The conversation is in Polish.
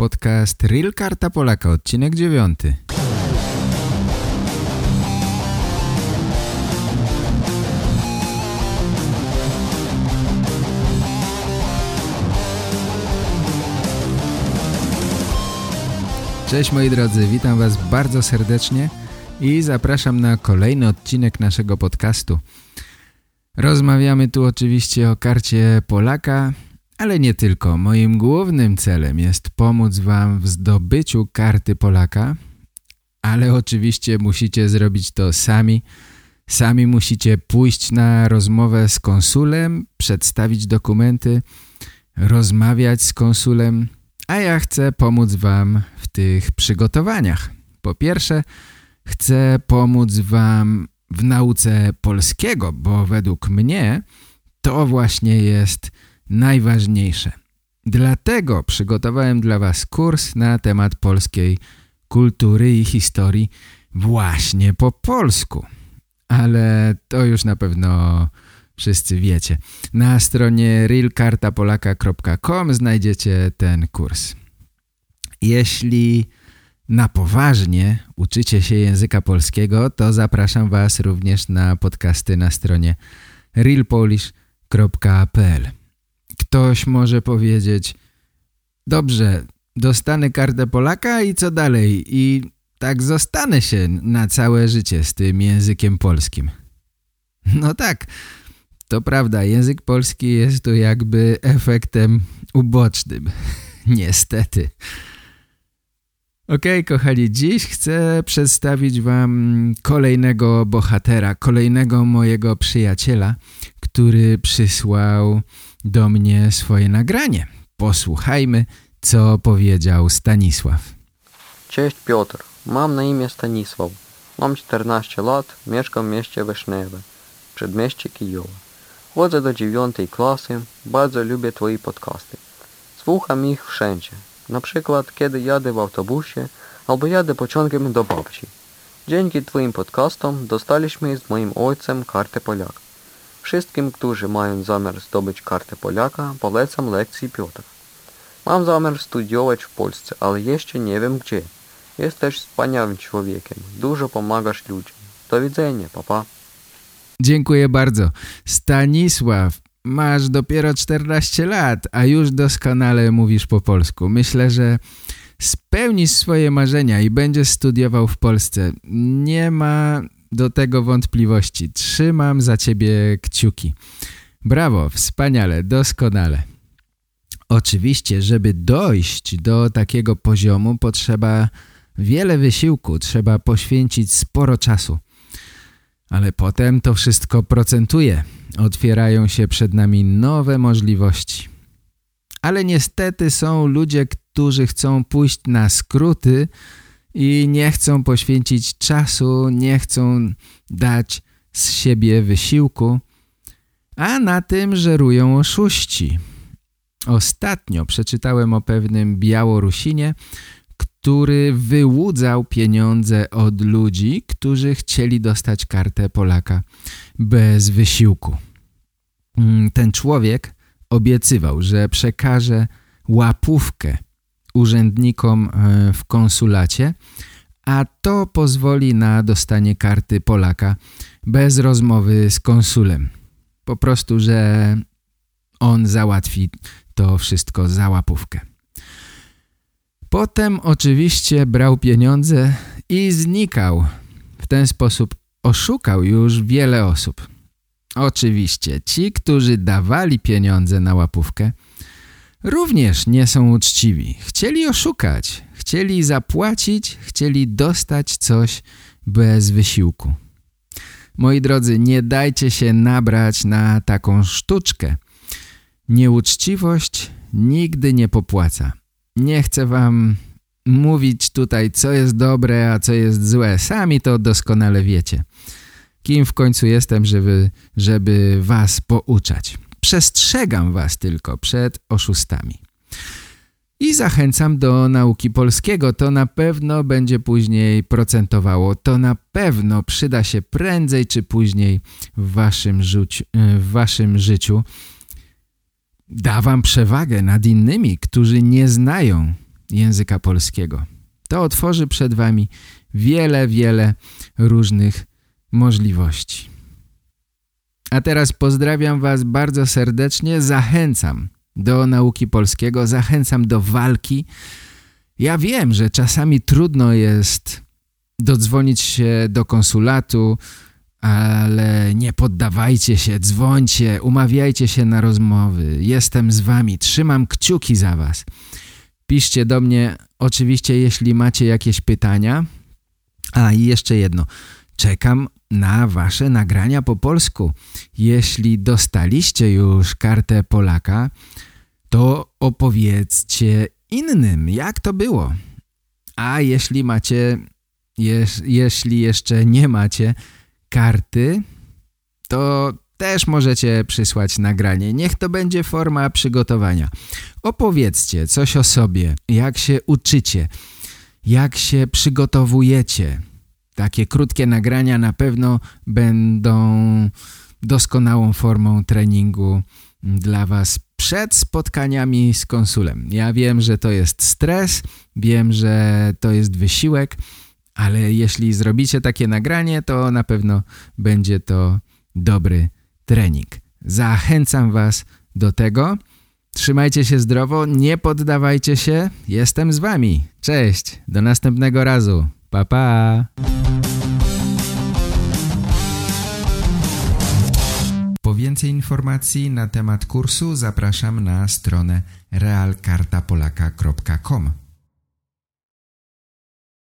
Podcast Real Karta Polaka, odcinek dziewiąty. Cześć moi drodzy, witam was bardzo serdecznie i zapraszam na kolejny odcinek naszego podcastu. Rozmawiamy tu oczywiście o karcie Polaka, ale nie tylko. Moim głównym celem jest pomóc Wam w zdobyciu karty Polaka, ale oczywiście musicie zrobić to sami. Sami musicie pójść na rozmowę z konsulem, przedstawić dokumenty, rozmawiać z konsulem, a ja chcę pomóc Wam w tych przygotowaniach. Po pierwsze, chcę pomóc Wam w nauce polskiego, bo według mnie to właśnie jest najważniejsze. Dlatego przygotowałem dla Was kurs na temat polskiej kultury i historii właśnie po polsku. Ale to już na pewno wszyscy wiecie. Na stronie realkartapolaka.com znajdziecie ten kurs. Jeśli na poważnie uczycie się języka polskiego, to zapraszam Was również na podcasty na stronie realpolish.pl Ktoś może powiedzieć dobrze, dostanę kartę Polaka i co dalej? I tak zostanę się na całe życie z tym językiem polskim. No tak, to prawda, język polski jest tu jakby efektem ubocznym. Niestety. Ok, kochani, dziś chcę przedstawić wam kolejnego bohatera, kolejnego mojego przyjaciela, który przysłał do mnie swoje nagranie. Posłuchajmy, co powiedział Stanisław. Cześć Piotr, mam na imię Stanisław. Mam 14 lat, mieszkam w mieście Wesznewe, przedmieście Kijowa. Chodzę do dziewiątej klasy, bardzo lubię Twoje podcasty. Słucham ich wszędzie, na przykład kiedy jadę w autobusie albo jadę pociągiem do babci. Dzięki Twoim podcastom dostaliśmy z moim ojcem kartę Polaka. Wszystkim, którzy mają zamiar zdobyć kartę Polaka, polecam lekcji Piotr. Mam zamiar studiować w Polsce, ale jeszcze nie wiem gdzie. Jesteś wspaniałym człowiekiem. Dużo pomagasz ludziom. Do widzenia, papa. Dziękuję bardzo. Stanisław, masz dopiero 14 lat, a już doskonale mówisz po polsku. Myślę, że spełnisz swoje marzenia i będziesz studiował w Polsce. Nie ma do tego wątpliwości. Trzymam za ciebie kciuki. Brawo, wspaniale, doskonale. Oczywiście, żeby dojść do takiego poziomu potrzeba wiele wysiłku, trzeba poświęcić sporo czasu. Ale potem to wszystko procentuje. Otwierają się przed nami nowe możliwości. Ale niestety są ludzie, którzy chcą pójść na skróty i nie chcą poświęcić czasu, nie chcą dać z siebie wysiłku, a na tym żerują oszuści. Ostatnio przeczytałem o pewnym Białorusinie, który wyłudzał pieniądze od ludzi, którzy chcieli dostać kartę Polaka bez wysiłku. Mm, ten człowiek obiecywał, że przekaże łapówkę urzędnikom e, w konsulacie, a to pozwoli na dostanie karty Polaka bez rozmowy z konsulem. Po prostu, że on załatwi to wszystko za łapówkę. Potem oczywiście brał pieniądze i znikał. W ten sposób oszukał już wiele osób. Oczywiście ci, którzy dawali pieniądze na łapówkę, również nie są uczciwi. Chcieli oszukać, chcieli zapłacić, chcieli dostać coś bez wysiłku. Moi drodzy, nie dajcie się nabrać na taką sztuczkę. Nieuczciwość nigdy nie popłaca. Nie chcę wam mówić tutaj, co jest dobre, a co jest złe. Sami to doskonale wiecie. Kim w końcu jestem, żeby, żeby was pouczać. Przestrzegam was tylko przed oszustami. I zachęcam do nauki polskiego. To na pewno będzie później procentowało. To na pewno przyda się prędzej czy później w waszym, życiu, w waszym życiu. Da wam przewagę nad innymi, którzy nie znają języka polskiego. To otworzy przed Wami wiele, wiele różnych możliwości. A teraz pozdrawiam Was bardzo serdecznie, zachęcam do nauki polskiego, zachęcam do walki. Ja wiem, że czasami trudno jest dodzwonić się do konsulatu, ale nie poddawajcie się, dzwońcie, umawiajcie się na rozmowy. Jestem z wami, trzymam kciuki za was. Piszcie do mnie oczywiście, jeśli macie jakieś pytania. A i jeszcze jedno. Czekam na wasze nagrania po polsku. Jeśli dostaliście już kartę Polaka, to opowiedzcie innym, jak to było. A jeśli macie, jeż, jeśli jeszcze nie macie karty, to też możecie przysłać nagranie. Niech to będzie forma przygotowania. Opowiedzcie coś o sobie, jak się uczycie, jak się przygotowujecie. Takie krótkie nagrania na pewno będą doskonałą formą treningu dla Was przed spotkaniami z konsulem. Ja wiem, że to jest stres, wiem, że to jest wysiłek, ale jeśli zrobicie takie nagranie, to na pewno będzie to dobry trening. Zachęcam Was do tego. Trzymajcie się zdrowo, nie poddawajcie się. Jestem z Wami. Cześć, do następnego razu. Pa, pa. Po więcej informacji na temat kursu zapraszam na stronę realkartapolaka.com.